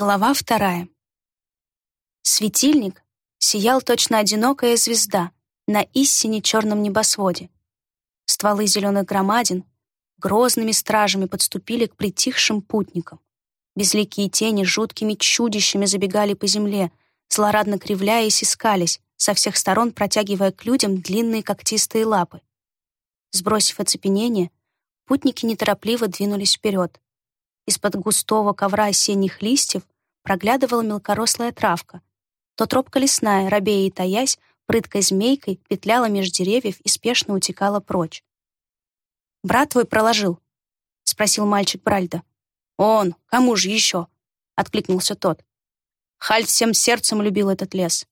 Глава вторая. Светильник сиял точно одинокая звезда на истине черном небосводе. Стволы зеленых громадин грозными стражами подступили к притихшим путникам. Безликие тени жуткими чудищами забегали по земле, злорадно кривляясь и скались, со всех сторон протягивая к людям длинные когтистые лапы. Сбросив оцепенение, путники неторопливо двинулись вперед. Из-под густого ковра осенних листьев проглядывала мелкорослая травка. То тропка лесная, робея и таясь, прыткой змейкой петляла меж деревьев и спешно утекала прочь. «Брат твой проложил?» — спросил мальчик Бральда. «Он, кому же еще?» — откликнулся тот. Халь всем сердцем любил этот лес.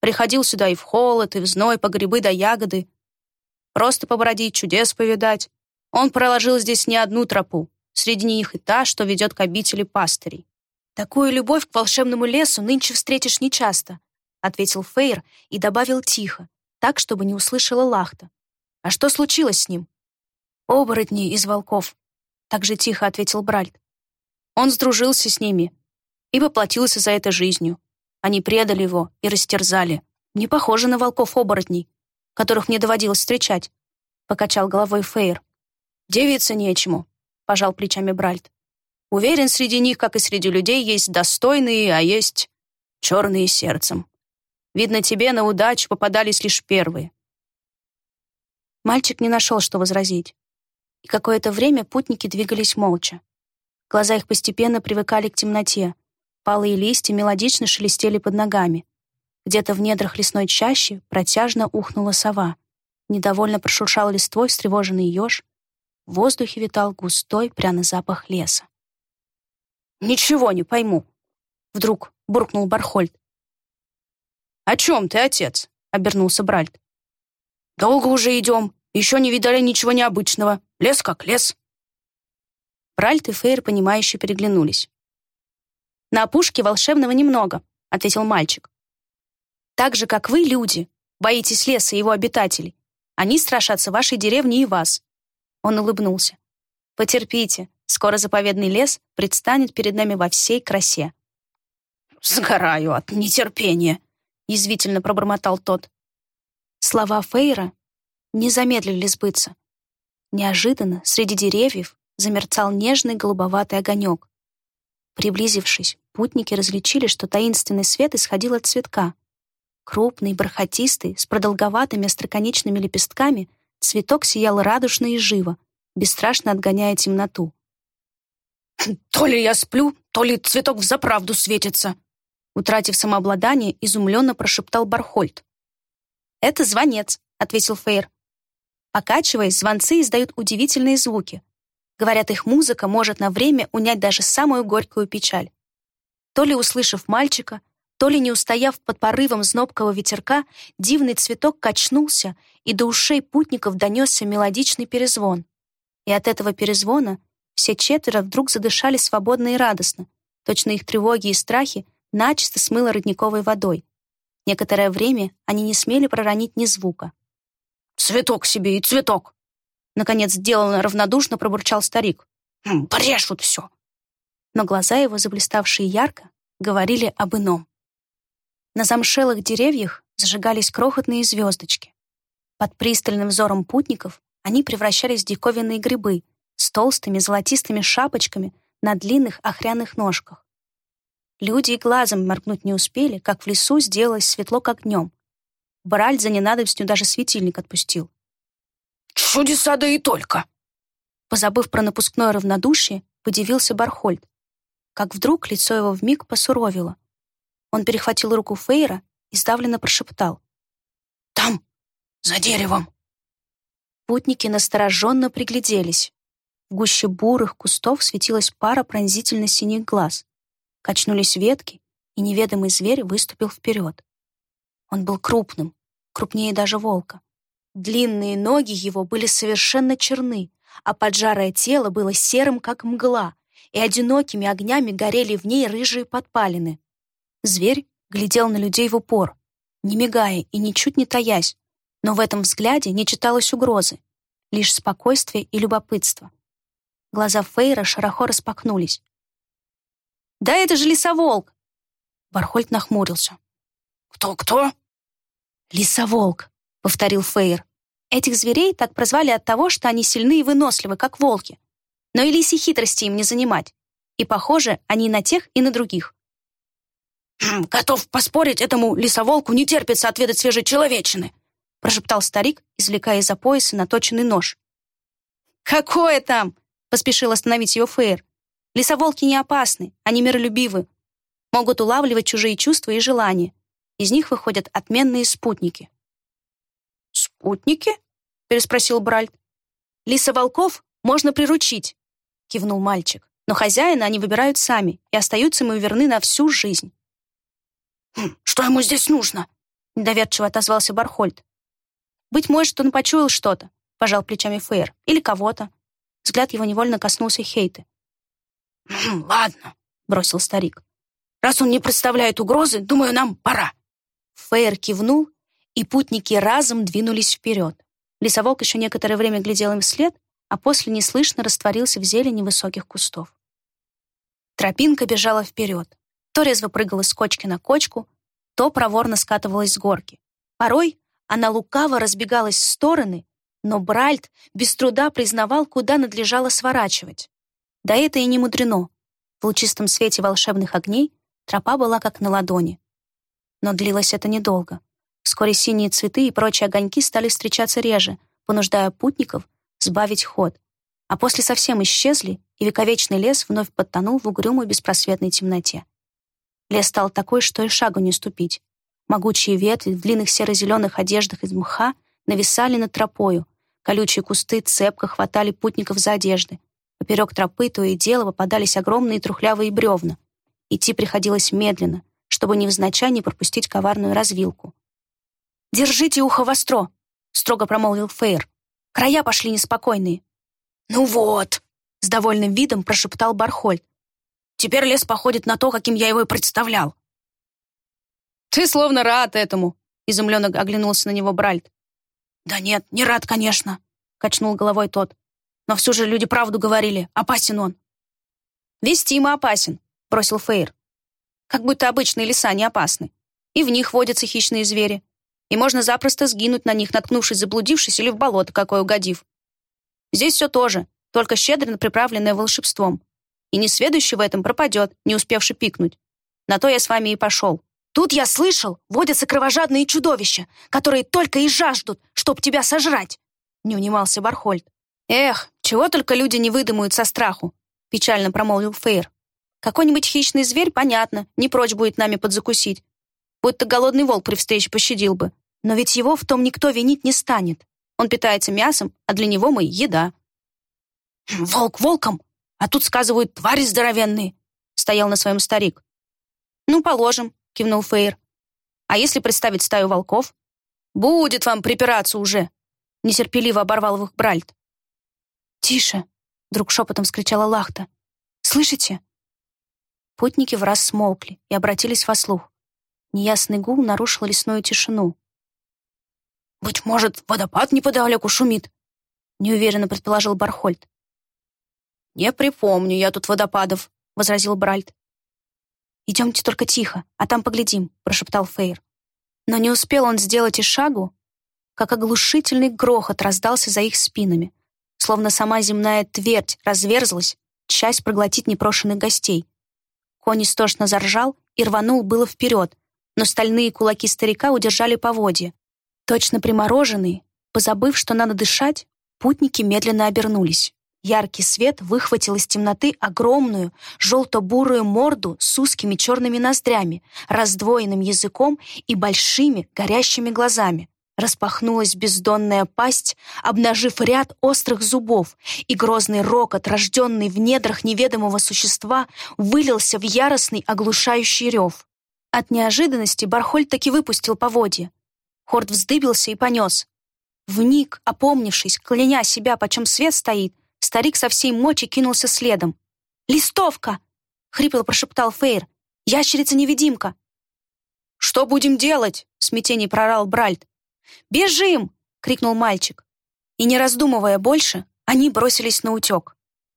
Приходил сюда и в холод, и в зной, по грибы да ягоды. Просто побродить, чудес повидать. Он проложил здесь не одну тропу, среди них и та, что ведет к обители пастырей. «Такую любовь к волшебному лесу нынче встретишь нечасто», ответил Фейр и добавил тихо, так, чтобы не услышала Лахта. «А что случилось с ним?» «Оборотни из волков», так же тихо ответил Бральд. Он сдружился с ними и поплатился за это жизнью. Они предали его и растерзали. Не похоже на волков-оборотней, которых мне доводилось встречать, покачал головой Фейр. Девиться нечему, пожал плечами Бральд. Уверен, среди них, как и среди людей, есть достойные, а есть черные сердцем. Видно, тебе на удачу попадались лишь первые. Мальчик не нашел, что возразить. И какое-то время путники двигались молча. Глаза их постепенно привыкали к темноте. Палые листья мелодично шелестели под ногами. Где-то в недрах лесной чащи протяжно ухнула сова. Недовольно прошуршал листвой встревоженный еж. В воздухе витал густой пряный запах леса. «Ничего не пойму», — вдруг буркнул Бархольд. «О чем ты, отец?» — обернулся Бральд. «Долго уже идем, еще не видали ничего необычного. Лес как лес». Бральт и Фейр, понимающе переглянулись. «На опушке волшебного немного», — ответил мальчик. «Так же, как вы, люди, боитесь леса и его обитателей. Они страшатся вашей деревни и вас». Он улыбнулся. «Потерпите, скоро заповедный лес предстанет перед нами во всей красе». «Сгораю от нетерпения», — язвительно пробормотал тот. Слова Фейра не замедлили сбыться. Неожиданно среди деревьев замерцал нежный голубоватый огонек. Приблизившись, путники различили, что таинственный свет исходил от цветка. Крупный, бархатистый, с продолговатыми остроконечными лепестками, цветок сиял радушно и живо, бесстрашно отгоняя темноту. «То ли я сплю, то ли цветок взаправду светится!» Утратив самообладание, изумленно прошептал Бархольд. «Это звонец», — ответил Фейр. Покачиваясь, звонцы издают удивительные звуки, Говорят, их музыка может на время унять даже самую горькую печаль. То ли услышав мальчика, то ли не устояв под порывом знобкого ветерка, дивный цветок качнулся, и до ушей путников донесся мелодичный перезвон. И от этого перезвона все четверо вдруг задышали свободно и радостно, точно их тревоги и страхи начисто смыло родниковой водой. Некоторое время они не смели проронить ни звука. «Цветок себе и цветок!» Наконец, сделанно равнодушно пробурчал старик. «Хм, «Брешут все!» Но глаза его, заблиставшие ярко, говорили об ином. На замшелых деревьях зажигались крохотные звездочки. Под пристальным взором путников они превращались в диковинные грибы с толстыми золотистыми шапочками на длинных охряных ножках. Люди и глазом моргнуть не успели, как в лесу сделалось светло, как днем. Бральд за ненадобностью даже светильник отпустил. Чудеса да и только!» Позабыв про напускное равнодушие, подивился Бархольд. Как вдруг лицо его вмиг посуровило. Он перехватил руку Фейра и сдавленно прошептал. «Там, за деревом!» Путники настороженно пригляделись. В гуще бурых кустов светилась пара пронзительно синих глаз. Качнулись ветки, и неведомый зверь выступил вперед. Он был крупным, крупнее даже волка. Длинные ноги его были совершенно черны, а поджарое тело было серым, как мгла, и одинокими огнями горели в ней рыжие подпалины. Зверь глядел на людей в упор, не мигая и ничуть не таясь, но в этом взгляде не читалось угрозы, лишь спокойствие и любопытство. Глаза Фейра широко распахнулись. Да это же лесоволк!» Бархольд нахмурился. «Кто-кто?» «Лесоволк», — повторил Фейер. Этих зверей так прозвали от того, что они сильны и выносливы, как волки. Но и лисьи хитрости им не занимать. И, похоже, они на тех, и на других. «Хм, «Готов поспорить, этому лесоволку не терпится отведать свежей человечины», прошептал старик, извлекая из-за пояса наточенный нож. «Какое там?» — поспешил остановить его Фейер. «Лесоволки не опасны, они миролюбивы. Могут улавливать чужие чувства и желания. Из них выходят отменные спутники». «Спутники?» — переспросил Бральт. «Лисоволков можно приручить», — кивнул мальчик. «Но хозяина они выбирают сами и остаются ему верны на всю жизнь». «Хм, «Что ему здесь нужно?» — недоверчиво отозвался Бархольд. «Быть может, он почуял что-то», — пожал плечами Фейр. «Или кого-то». Взгляд его невольно коснулся Хейты. «Хм, «Ладно», — бросил старик. «Раз он не представляет угрозы, думаю, нам пора». Фейр кивнул и путники разом двинулись вперед. Лесоволк еще некоторое время глядел им вслед, а после неслышно растворился в зелени высоких кустов. Тропинка бежала вперед. То резво прыгала с кочки на кочку, то проворно скатывалась с горки. Порой она лукаво разбегалась в стороны, но Бральт без труда признавал, куда надлежало сворачивать. Да это и не мудрено. В лучистом свете волшебных огней тропа была как на ладони. Но длилось это недолго. Вскоре синие цветы и прочие огоньки стали встречаться реже, понуждая путников сбавить ход. А после совсем исчезли, и вековечный лес вновь подтонул в угрюмой беспросветной темноте. Лес стал такой, что и шагу не ступить. Могучие ветви в длинных серо-зеленых одеждах из мха нависали над тропою. Колючие кусты цепко хватали путников за одежды. Поперек тропы то и дело попадались огромные трухлявые бревна. Идти приходилось медленно, чтобы невзначай не пропустить коварную развилку. «Держите ухо востро!» — строго промолвил Фейр. «Края пошли неспокойные». «Ну вот!» — с довольным видом прошептал Бархольд. «Теперь лес походит на то, каким я его и представлял». «Ты словно рад этому», — изумленно оглянулся на него Бральд. «Да нет, не рад, конечно», — качнул головой тот. «Но все же люди правду говорили. Опасен он». «Вестимо опасен», — бросил Фейр. «Как будто обычные леса не опасны. И в них водятся хищные звери и можно запросто сгинуть на них, наткнувшись, заблудившись или в болото какое угодив. Здесь все тоже, только щедро приправленное волшебством. И несведущий в этом пропадет, не успевший пикнуть. На то я с вами и пошел. Тут я слышал, водятся кровожадные чудовища, которые только и жаждут, чтоб тебя сожрать, не унимался Бархольд. Эх, чего только люди не выдумают со страху, печально промолвил Фейр. Какой-нибудь хищный зверь, понятно, не прочь будет нами подзакусить. Будто голодный волк при встрече пощадил бы. Но ведь его в том никто винить не станет. Он питается мясом, а для него мы — еда. «Волк волком, а тут, сказывают, твари здоровенные», — стоял на своем старик. «Ну, положим», — кивнул Фейр. «А если представить стаю волков?» «Будет вам припираться уже», — нетерпеливо оборвал их Бральт. «Тише!» — вдруг шепотом вскричала Лахта. «Слышите?» Путники в раз смолкли и обратились во слух. Неясный гул нарушил лесную тишину. «Быть может, водопад неподалеку шумит?» — неуверенно предположил Бархольд. «Не припомню я тут водопадов», — возразил Бральт. «Идемте только тихо, а там поглядим», — прошептал Фейр. Но не успел он сделать и шагу, как оглушительный грохот раздался за их спинами, словно сама земная твердь разверзлась, часть проглотить непрошенных гостей. Конь истошно заржал и рванул было вперед, но стальные кулаки старика удержали поводья, Точно примороженные, позабыв, что надо дышать, путники медленно обернулись. Яркий свет выхватил из темноты огромную желто-бурую морду с узкими черными ноздрями, раздвоенным языком и большими горящими глазами. Распахнулась бездонная пасть, обнажив ряд острых зубов, и грозный рокот, рожденный в недрах неведомого существа, вылился в яростный оглушающий рев. От неожиданности Бархоль таки выпустил поводья. Хорд вздыбился и понес. Вник, опомнившись, кляня себя, почем свет стоит, старик со всей мочи кинулся следом. «Листовка!» — хрипло прошептал Фейр. «Ящерица-невидимка!» «Что будем делать?» — в смятении прорал Бральд. «Бежим!» — крикнул мальчик. И, не раздумывая больше, они бросились на утек.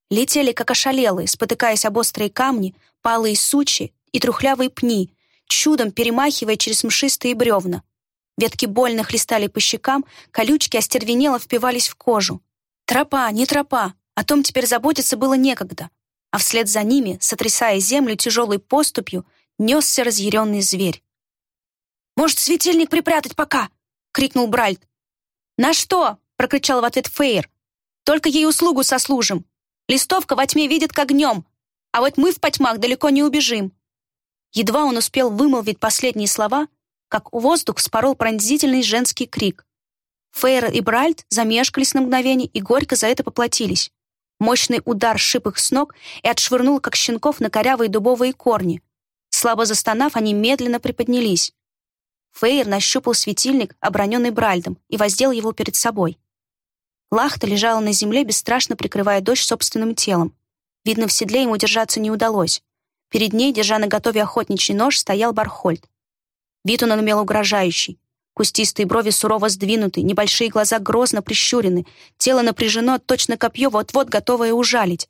Летели, как ошалелые, спотыкаясь об острые камни, палые сучи и трухлявые пни, чудом перемахивая через мшистые бревна. Ветки больно хлестали по щекам, колючки остервенело впивались в кожу. Тропа, не тропа, о том теперь заботиться было некогда. А вслед за ними, сотрясая землю тяжелой поступью, несся разъяренный зверь. «Может, светильник припрятать пока?» — крикнул Бральт. «На что?» — прокричал в ответ Фейер. «Только ей услугу сослужим. Листовка во тьме видит к огнем, а вот мы в потьмах далеко не убежим». Едва он успел вымолвить последние слова, как воздух спорол пронзительный женский крик. Фейер и Бральт замешкались на мгновение и горько за это поплатились. Мощный удар шип их с ног и отшвырнул, как щенков, на корявые дубовые корни. Слабо застонав, они медленно приподнялись. Фейер нащупал светильник, оброненный Бральдом, и воздел его перед собой. Лахта лежала на земле, бесстрашно прикрывая дочь собственным телом. Видно, в седле ему держаться не удалось. Перед ней, держа на готове охотничий нож, стоял Бархольд. Вид он имел угрожающий. Кустистые брови сурово сдвинуты, небольшие глаза грозно прищурены, тело напряжено, точно копье, вот-вот готовое ужалить.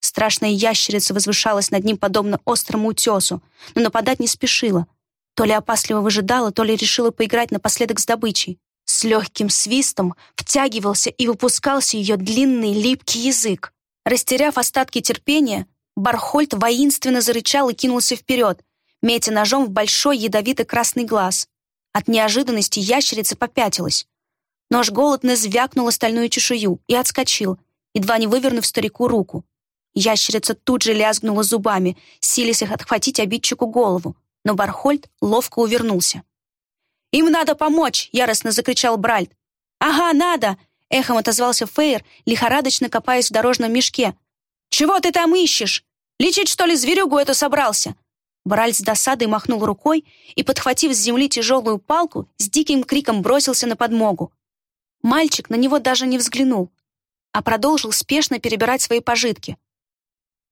Страшная ящерица возвышалась над ним подобно острому утесу, но нападать не спешила. То ли опасливо выжидала, то ли решила поиграть напоследок с добычей. С легким свистом втягивался и выпускался ее длинный липкий язык. Растеряв остатки терпения, Бархольд воинственно зарычал и кинулся вперед, метя ножом в большой ядовитый красный глаз. От неожиданности ящерица попятилась. Нож голодно звякнул стальную чешую и отскочил, едва не вывернув старику руку. Ящерица тут же лязгнула зубами, силясь их отхватить обидчику голову но Бархольд ловко увернулся. «Им надо помочь!» — яростно закричал Бральд. «Ага, надо!» — эхом отозвался Фейер, лихорадочно копаясь в дорожном мешке. «Чего ты там ищешь? Лечить, что ли, зверюгу эту собрался?» Бральд с досадой махнул рукой и, подхватив с земли тяжелую палку, с диким криком бросился на подмогу. Мальчик на него даже не взглянул, а продолжил спешно перебирать свои пожитки.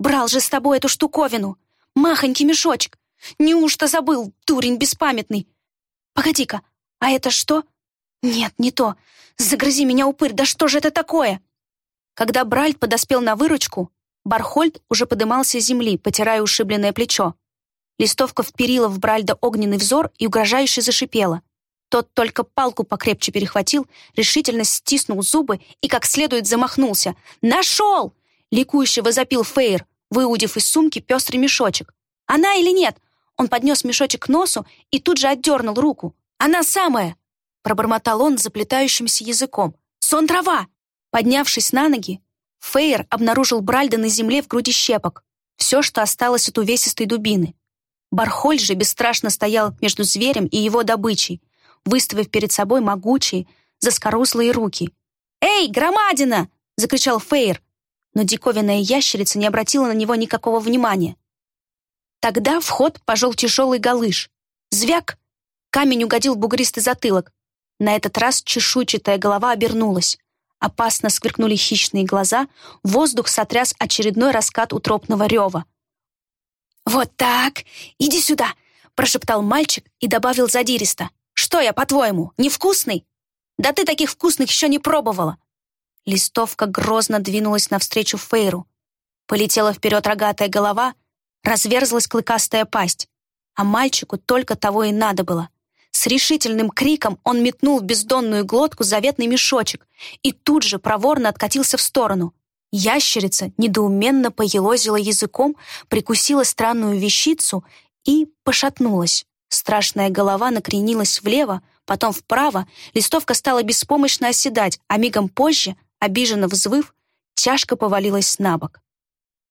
«Брал же с тобой эту штуковину! Махонький мешочек! Неужто забыл, дурень беспамятный? Погоди-ка, а это что? Нет, не то. Загрызи меня, упырь, да что же это такое? Когда Бральд подоспел на выручку, Бархольд уже подымался с земли, потирая ушибленное плечо. Листовка вперила в Бральда огненный взор и угрожающе зашипела. Тот только палку покрепче перехватил, решительно стиснул зубы и как следует замахнулся. «Нашел!» — ликующе возопил Фейр, выудив из сумки пестрый мешочек. «Она или нет? Он поднес мешочек к носу и тут же отдернул руку. «Она самая!» Пробормотал он заплетающимся языком. «Сон трава!» Поднявшись на ноги, Фейер обнаружил Бральда на земле в груди щепок. Все, что осталось от увесистой дубины. Бархоль же бесстрашно стоял между зверем и его добычей, выставив перед собой могучие, заскорузлые руки. «Эй, громадина!» — закричал Фейер, но диковинная ящерица не обратила на него никакого внимания. Тогда в ход пошел тяжелый галыш. Звяк! Камень угодил в бугристый затылок. На этот раз чешуйчатая голова обернулась. Опасно сверкнули хищные глаза, воздух сотряс очередной раскат утропного рева. «Вот так! Иди сюда!» — прошептал мальчик и добавил задиристо. «Что я, по-твоему, невкусный? Да ты таких вкусных еще не пробовала!» Листовка грозно двинулась навстречу Фейру. Полетела вперед рогатая голова, разверзлась клыкастая пасть, а мальчику только того и надо было. С решительным криком он метнул в бездонную глотку заветный мешочек и тут же проворно откатился в сторону. Ящерица недоуменно поелозила языком, прикусила странную вещицу и пошатнулась. Страшная голова накренилась влево, потом вправо, листовка стала беспомощно оседать, а мигом позже, обиженно взвыв, тяжко повалилась на бок.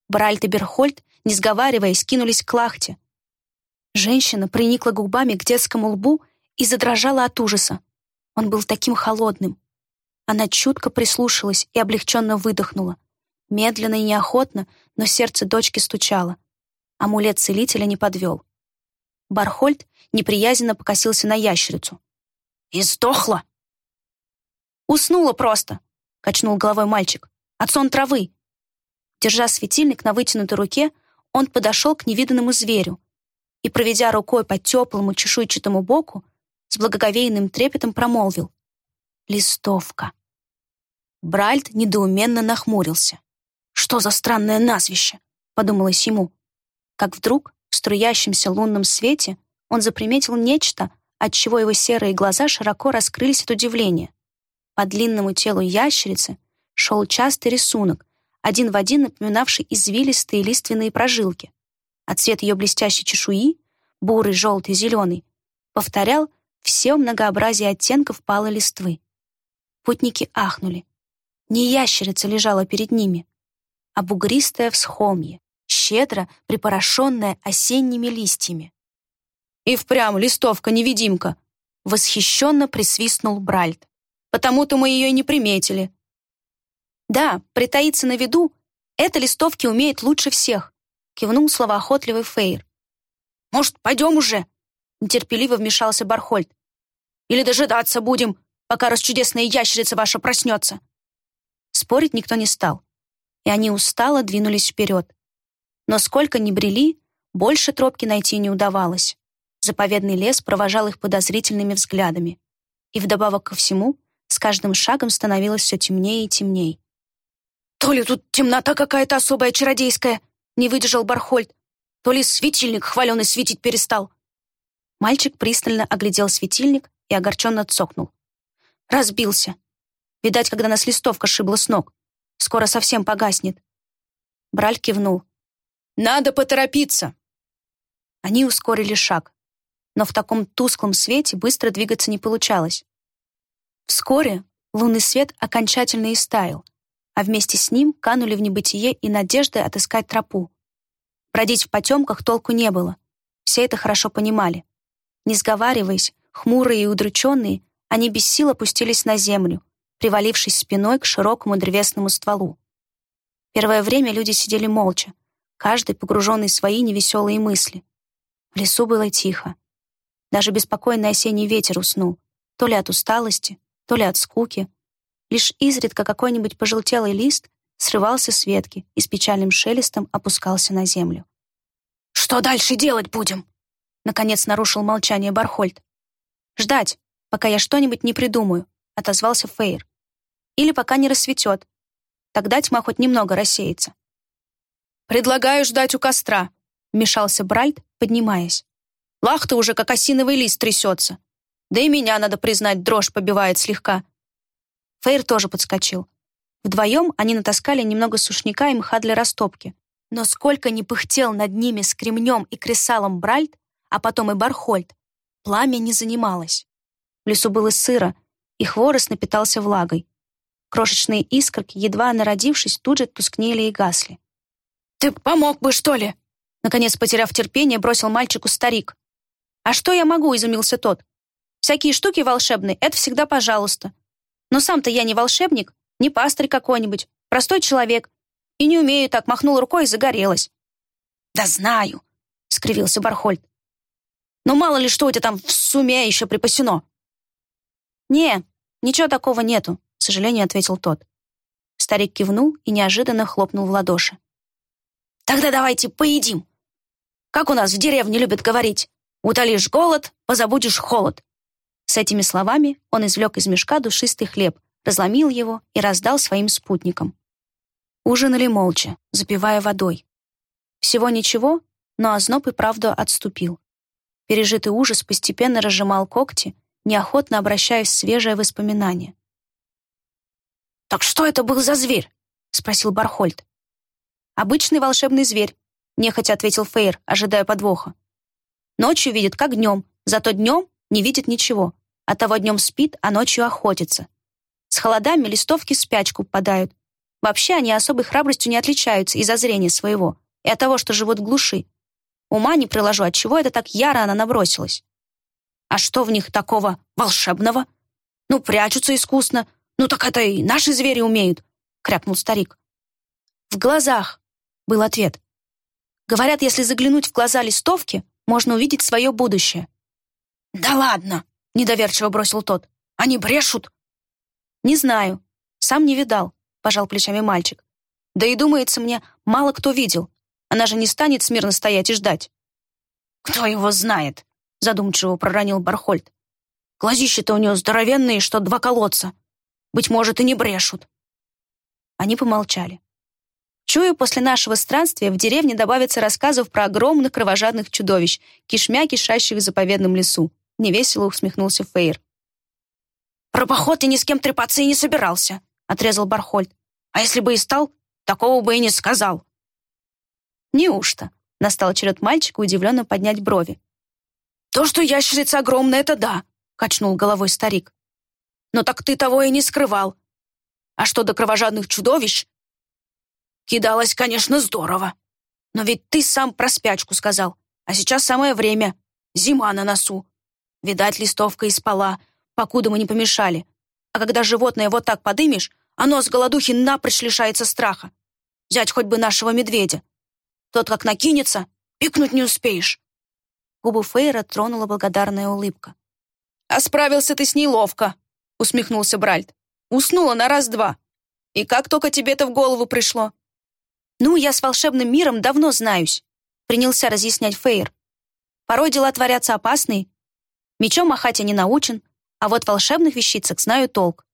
Бральт и Берхольд не сговариваясь, кинулись к лахте. Женщина приникла губами к детскому лбу и задрожала от ужаса. Он был таким холодным. Она чутко прислушалась и облегченно выдохнула. Медленно и неохотно, но сердце дочки стучало. Амулет целителя не подвел. Бархольд неприязненно покосился на ящерицу. «И сдохла!» «Уснула просто!» — качнул головой мальчик. «От сон травы!» Держа светильник на вытянутой руке, он подошел к невиданному зверю и, проведя рукой по теплому чешуйчатому боку, с благоговейным трепетом промолвил «Листовка». Бральд недоуменно нахмурился. «Что за странное назвище?» — подумалось ему. Как вдруг в струящемся лунном свете он заприметил нечто, отчего его серые глаза широко раскрылись от удивления. По длинному телу ящерицы шел частый рисунок, один в один напоминавший извилистые лиственные прожилки. А цвет ее блестящей чешуи, бурый, желтый, зеленый, повторял все многообразие оттенков палой листвы. Путники ахнули. Не ящерица лежала перед ними, а бугристое всхомье, щедро припорошенное осенними листьями. «И впрямь листовка-невидимка!» — восхищенно присвистнул Бральт. «Потому-то мы ее и не приметили». «Да, притаиться на виду — это листовки умеет лучше всех», — кивнул словоохотливый Фейр. «Может, пойдем уже?» — нетерпеливо вмешался Бархольд. «Или дожидаться будем, пока расчудесная ящерица ваша проснется?» Спорить никто не стал, и они устало двинулись вперед. Но сколько ни брели, больше тропки найти не удавалось. Заповедный лес провожал их подозрительными взглядами. И вдобавок ко всему, с каждым шагом становилось все темнее и темнее. «То ли тут темнота какая-то особая чародейская», — не выдержал Бархольд, «то ли светильник хваленый светить перестал». Мальчик пристально оглядел светильник и огорченно цокнул. «Разбился. Видать, когда нас листовка шибла с ног. Скоро совсем погаснет». Браль кивнул. «Надо поторопиться!» Они ускорили шаг, но в таком тусклом свете быстро двигаться не получалось. Вскоре лунный свет окончательно истаял, а вместе с ним канули в небытие и надежды отыскать тропу. Бродить в потемках толку не было. Все это хорошо понимали. Не сговариваясь, хмурые и удрученные, они без сил опустились на землю, привалившись спиной к широкому древесному стволу. Первое время люди сидели молча, каждый погруженный в свои невеселые мысли. В лесу было тихо. Даже беспокойный осенний ветер уснул, то ли от усталости, то ли от скуки. Лишь изредка какой-нибудь пожелтелый лист срывался с ветки и с печальным шелестом опускался на землю. «Что дальше делать будем?» Наконец нарушил молчание Бархольд. «Ждать, пока я что-нибудь не придумаю», — отозвался Фейр. «Или пока не рассветет. Тогда тьма хоть немного рассеется». «Предлагаю ждать у костра», — вмешался Бральд, поднимаясь. «Лах-то уже как осиновый лист трясется. Да и меня, надо признать, дрожь побивает слегка». Фейр тоже подскочил. Вдвоем они натаскали немного сушняка и мха для растопки. Но сколько ни пыхтел над ними с кремнем и кресалом Бральд, а потом и Бархольд, пламя не занималось. В лесу было сыро, и хворост напитался влагой. Крошечные искорки, едва народившись, тут же тускнели и гасли. «Ты помог бы, что ли?» Наконец, потеряв терпение, бросил мальчику старик. «А что я могу?» — изумился тот. «Всякие штуки волшебные — это всегда пожалуйста. Но сам-то я не волшебник, не пастырь какой-нибудь, простой человек. И не умею так, махнул рукой и загорелась». «Да знаю», — скривился Бархольд. «Но мало ли что у тебя там в суме еще припасено». «Не, ничего такого нету», — к сожалению, ответил тот. Старик кивнул и неожиданно хлопнул в ладоши. «Тогда давайте поедим. Как у нас в деревне любят говорить, утолишь голод, позабудешь холод». С этими словами он извлек из мешка душистый хлеб, разломил его и раздал своим спутникам. Ужинали молча, запивая водой. Всего ничего, но озноб и правда отступил. Пережитый ужас постепенно разжимал когти, неохотно обращаясь в свежее воспоминание. «Так что это был за зверь?» — спросил Бархольд. «Обычный волшебный зверь», — нехотя ответил Фейр, ожидая подвоха. «Ночью видит, как днем, зато днем не видит ничего. А того днем спит, а ночью охотится. С холодами листовки спячку попадают. Вообще они особой храбростью не отличаются из-за зрения своего и от того, что живут в глуши. Ума не приложу, от чего это так яро она набросилась. А что в них такого волшебного? Ну, прячутся искусно. Ну, так это и наши звери умеют, крякнул старик. В глазах, был ответ. Говорят, если заглянуть в глаза листовки, можно увидеть свое будущее. Да ладно, недоверчиво бросил тот. Они брешут. Не знаю, сам не видал, пожал плечами мальчик. Да и думается мне, мало кто видел. Она же не станет смирно стоять и ждать. Кто его знает? Задумчиво проронил Бархольд. Глазища-то у нее здоровенные, что два колодца. Быть может, и не брешут. Они помолчали. Чую, после нашего странствия в деревне добавится рассказов про огромных кровожадных чудовищ, кишмя кишащих в заповедном лесу. Невесело усмехнулся Фейр. «Про поход я ни с кем трепаться и не собирался», — отрезал Бархольд. «А если бы и стал, такого бы и не сказал». «Неужто?» — настал черед мальчика удивленно поднять брови. «То, что ящерица огромная, это да», — качнул головой старик. «Но так ты того и не скрывал. А что до кровожадных чудовищ? Кидалось, конечно, здорово. Но ведь ты сам про спячку сказал. А сейчас самое время. Зима на носу. Видать, листовка и спала, покуда мы не помешали. А когда животное вот так подымешь, оно с голодухи напрочь лишается страха. Взять хоть бы нашего медведя. Тот как накинется, пикнуть не успеешь. Губы Фейра тронула благодарная улыбка. «А справился ты с ней ловко», — усмехнулся Бральд. «Уснула на раз-два. И как только тебе это в голову пришло?» «Ну, я с волшебным миром давно знаюсь», — принялся разъяснять Фейр. «Порой дела творятся опасные. Мечом махать я не научен, а вот волшебных вещицах знаю толк.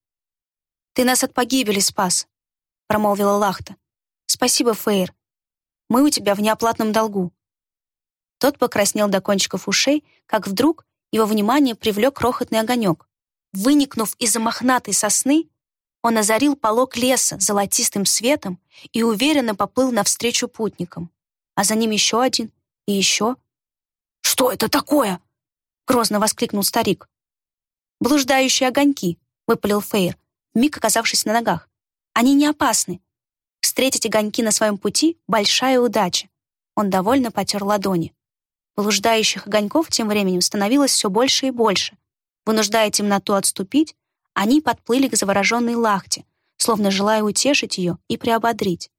«Ты нас от погибели спас», — промолвила Лахта. «Спасибо, Фейр. Мы у тебя в неоплатном долгу». Тот покраснел до кончиков ушей, как вдруг его внимание привлек крохотный огонек. Выникнув из-за мохнатой сосны, он озарил полог леса золотистым светом и уверенно поплыл навстречу путникам. А за ним еще один и еще. «Что это такое?» — грозно воскликнул старик. «Блуждающие огоньки», — выпалил Фейр, вмиг оказавшись на ногах. «Они не опасны. Встретить огоньки на своем пути — большая удача». Он довольно потер ладони. Блуждающих огоньков тем временем становилось все больше и больше. Вынуждая темноту отступить, они подплыли к завороженной лахте, словно желая утешить ее и приободрить.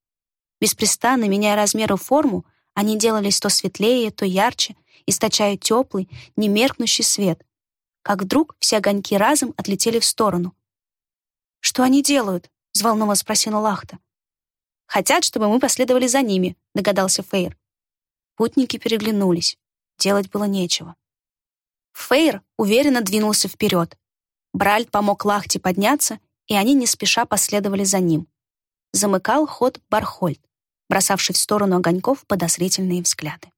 Беспрестанно, меняя размер и форму, они делались то светлее, то ярче, источая теплый, немеркнущий свет. Как вдруг все огоньки разом отлетели в сторону. «Что они делают?» — взволнованно спросила Лахта. «Хотят, чтобы мы последовали за ними», — догадался Фейр. Путники переглянулись. Делать было нечего. Фейр уверенно двинулся вперед. Бральд помог Лахте подняться, и они не спеша последовали за ним. Замыкал ход Бархольд, бросавший в сторону огоньков подозрительные взгляды.